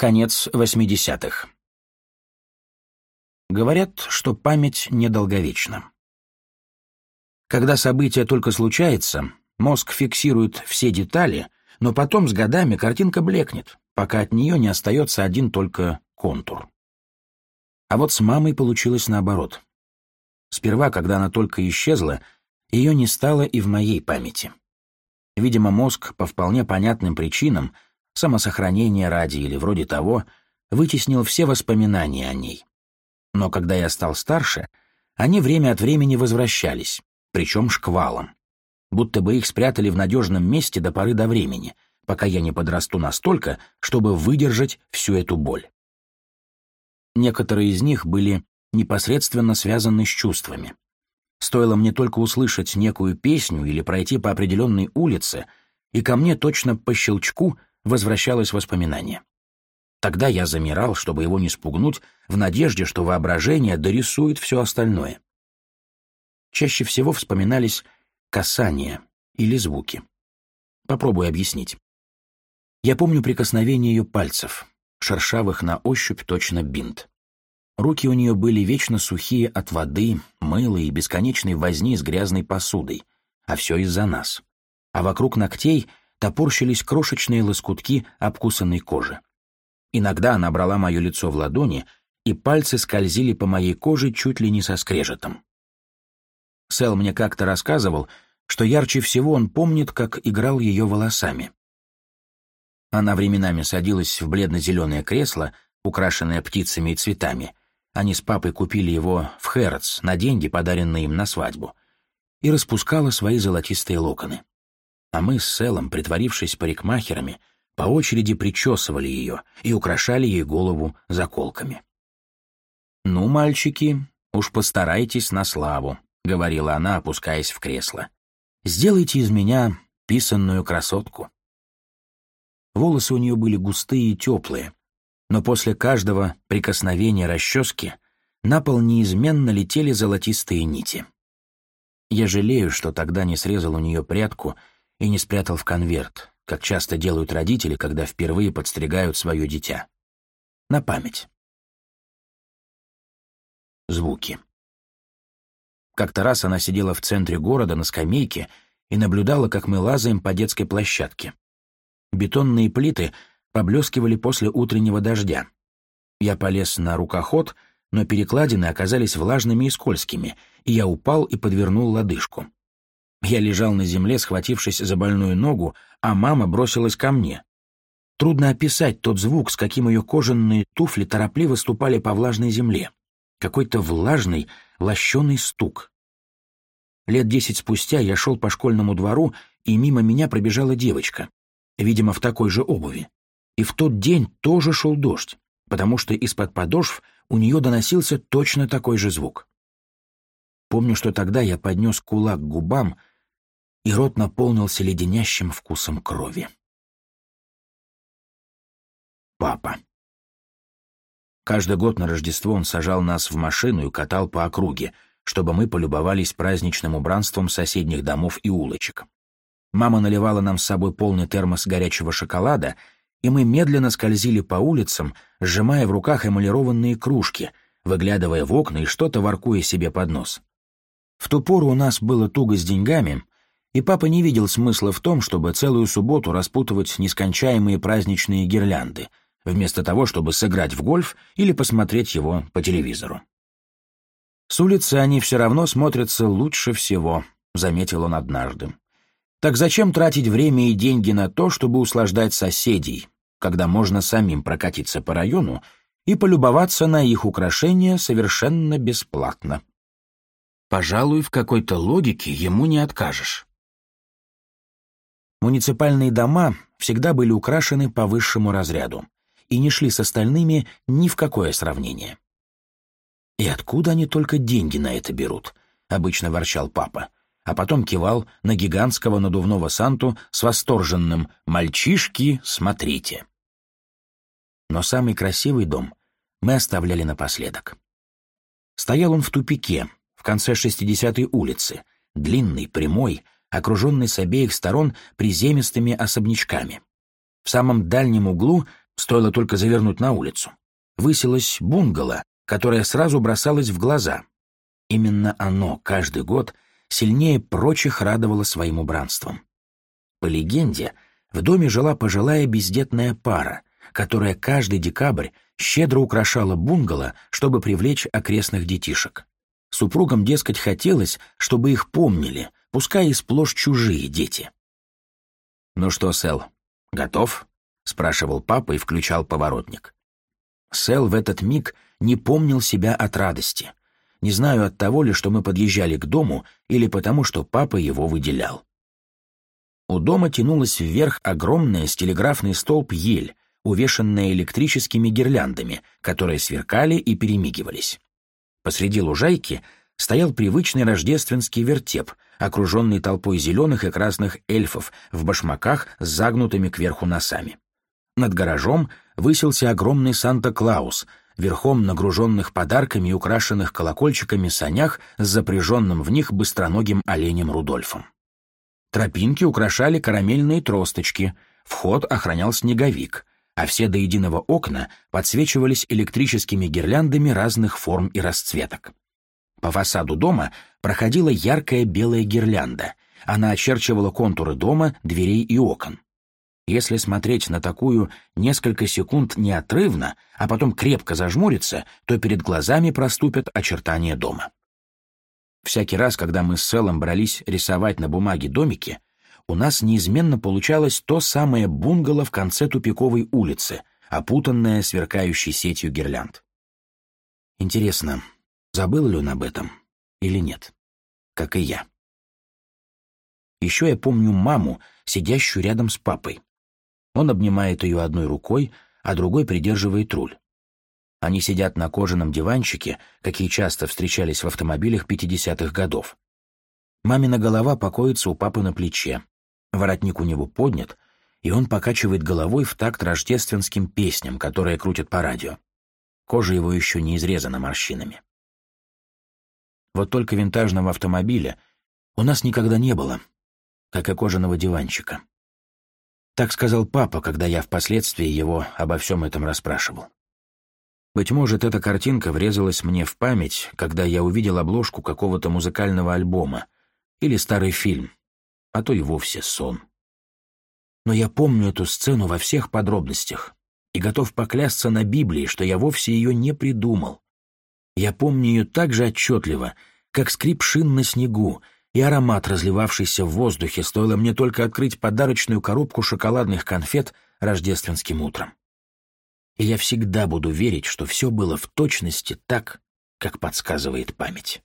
Конец 80-х. Говорят, что память недолговечна. Когда событие только случается, мозг фиксирует все детали, но потом с годами картинка блекнет, пока от нее не остается один только контур. А вот с мамой получилось наоборот. Сперва, когда она только исчезла, ее не стало и в моей памяти. Видимо, мозг по вполне понятным причинам — самосохранение ради или вроде того, вытеснил все воспоминания о ней. Но когда я стал старше, они время от времени возвращались, причем шквалом. Будто бы их спрятали в надежном месте до поры до времени, пока я не подрасту настолько, чтобы выдержать всю эту боль. Некоторые из них были непосредственно связаны с чувствами. Стоило мне только услышать некую песню или пройти по определенной улице, и ко мне точно по щелчку — возвращалось воспоминание. Тогда я замирал, чтобы его не спугнуть, в надежде, что воображение дорисует все остальное. Чаще всего вспоминались касания или звуки. Попробую объяснить. Я помню прикосновение ее пальцев, шершавых на ощупь точно бинт. Руки у нее были вечно сухие от воды, мыла и бесконечной возни с грязной посудой, а все из-за нас. А вокруг ногтей топорщились крошечные лоскутки обкусанной кожи. Иногда она брала мое лицо в ладони, и пальцы скользили по моей коже чуть ли не со скрежетом. Сэл мне как-то рассказывал, что ярче всего он помнит, как играл ее волосами. Она временами садилась в бледно-зеленое кресло, украшенное птицами и цветами. Они с папой купили его в Хэротс на деньги, подаренные им на свадьбу, и распускала свои золотистые локоны а мы с Селом, притворившись парикмахерами, по очереди причесывали ее и украшали ей голову заколками. «Ну, мальчики, уж постарайтесь на славу», — говорила она, опускаясь в кресло. «Сделайте из меня писанную красотку». Волосы у нее были густые и теплые, но после каждого прикосновения расчески на пол неизменно летели золотистые нити. Я жалею, что тогда не срезал у нее прядку и не спрятал в конверт, как часто делают родители, когда впервые подстригают свое дитя. На память. Звуки. Как-то раз она сидела в центре города на скамейке и наблюдала, как мы лазаем по детской площадке. Бетонные плиты поблескивали после утреннего дождя. Я полез на рукоход, но перекладины оказались влажными и скользкими, и я упал и подвернул лодыжку. Я лежал на земле, схватившись за больную ногу, а мама бросилась ко мне. Трудно описать тот звук, с каким ее кожаные туфли торопливо ступали по влажной земле. Какой-то влажный, лощеный стук. Лет десять спустя я шел по школьному двору, и мимо меня пробежала девочка, видимо, в такой же обуви. И в тот день тоже шел дождь, потому что из-под подошв у нее доносился точно такой же звук. Помню, что тогда я поднес кулак к губам — и рот наполнился леденящим вкусом крови. Папа. Каждый год на Рождество он сажал нас в машину и катал по округе, чтобы мы полюбовались праздничным убранством соседних домов и улочек. Мама наливала нам с собой полный термос горячего шоколада, и мы медленно скользили по улицам, сжимая в руках эмалированные кружки, выглядывая в окна и что-то воркуя себе под нос. В ту пору у нас было туго с деньгами, и папа не видел смысла в том, чтобы целую субботу распутывать нескончаемые праздничные гирлянды, вместо того, чтобы сыграть в гольф или посмотреть его по телевизору. «С улицы они все равно смотрятся лучше всего», — заметил он однажды. «Так зачем тратить время и деньги на то, чтобы услаждать соседей, когда можно самим прокатиться по району и полюбоваться на их украшения совершенно бесплатно?» «Пожалуй, в какой-то логике ему не откажешь». Муниципальные дома всегда были украшены по высшему разряду и не шли с остальными ни в какое сравнение. «И откуда они только деньги на это берут?» — обычно ворчал папа, а потом кивал на гигантского надувного Санту с восторженным «Мальчишки, смотрите!». Но самый красивый дом мы оставляли напоследок. Стоял он в тупике, в конце 60-й улицы, длинный, прямой, окруженный с обеих сторон приземистыми особнячками. В самом дальнем углу, стоило только завернуть на улицу, высилась бунгало, которая сразу бросалась в глаза. Именно оно каждый год сильнее прочих радовало своим убранством. По легенде, в доме жила пожилая бездетная пара, которая каждый декабрь щедро украшала бунгало, чтобы привлечь окрестных детишек. Супругам, дескать, хотелось, чтобы их помнили, пускай и сплошь чужие дети. «Ну что, Сэл, готов?» — спрашивал папа и включал поворотник. Сэл в этот миг не помнил себя от радости. Не знаю от того ли, что мы подъезжали к дому, или потому, что папа его выделял. У дома тянулась вверх огромная с телеграфный столб ель, увешанная электрическими гирляндами, которые сверкали и перемигивались. Посреди лужайки стоял привычный рождественский вертеп, окруженный толпой зеленых и красных эльфов в башмаках с загнутыми кверху носами. Над гаражом высился огромный Санта-Клаус, верхом нагруженных подарками и украшенных колокольчиками санях с запряженным в них быстроногим оленем Рудольфом. Тропинки украшали карамельные тросточки, вход охранял снеговик, а все до единого окна подсвечивались электрическими гирляндами разных форм и расцветок. По фасаду дома проходила яркая белая гирлянда. Она очерчивала контуры дома, дверей и окон. Если смотреть на такую несколько секунд неотрывно, а потом крепко зажмуриться, то перед глазами проступят очертания дома. Всякий раз, когда мы с Селом брались рисовать на бумаге домики, у нас неизменно получалось то самое бунгало в конце тупиковой улицы, опутанное сверкающей сетью гирлянд. Интересно, Забыл ли он об этом или нет? Как и я. Еще я помню маму, сидящую рядом с папой. Он обнимает ее одной рукой, а другой придерживает руль. Они сидят на кожаном диванчике, какие часто встречались в автомобилях 50-х годов. Мамина голова покоится у папы на плече. Воротник у него поднят, и он покачивает головой в такт рождественским песням, которые крутят по радио. Кожа его еще не изрезана морщинами. Вот только винтажного автомобиля у нас никогда не было, как и кожаного диванчика. Так сказал папа, когда я впоследствии его обо всем этом расспрашивал. Быть может, эта картинка врезалась мне в память, когда я увидел обложку какого-то музыкального альбома или старый фильм, а то и вовсе сон. Но я помню эту сцену во всех подробностях и готов поклясться на Библии, что я вовсе ее не придумал. Я помню ее так же отчетливо, как скрип шин на снегу и аромат, разливавшийся в воздухе, стоило мне только открыть подарочную коробку шоколадных конфет рождественским утром. И я всегда буду верить, что все было в точности так, как подсказывает память.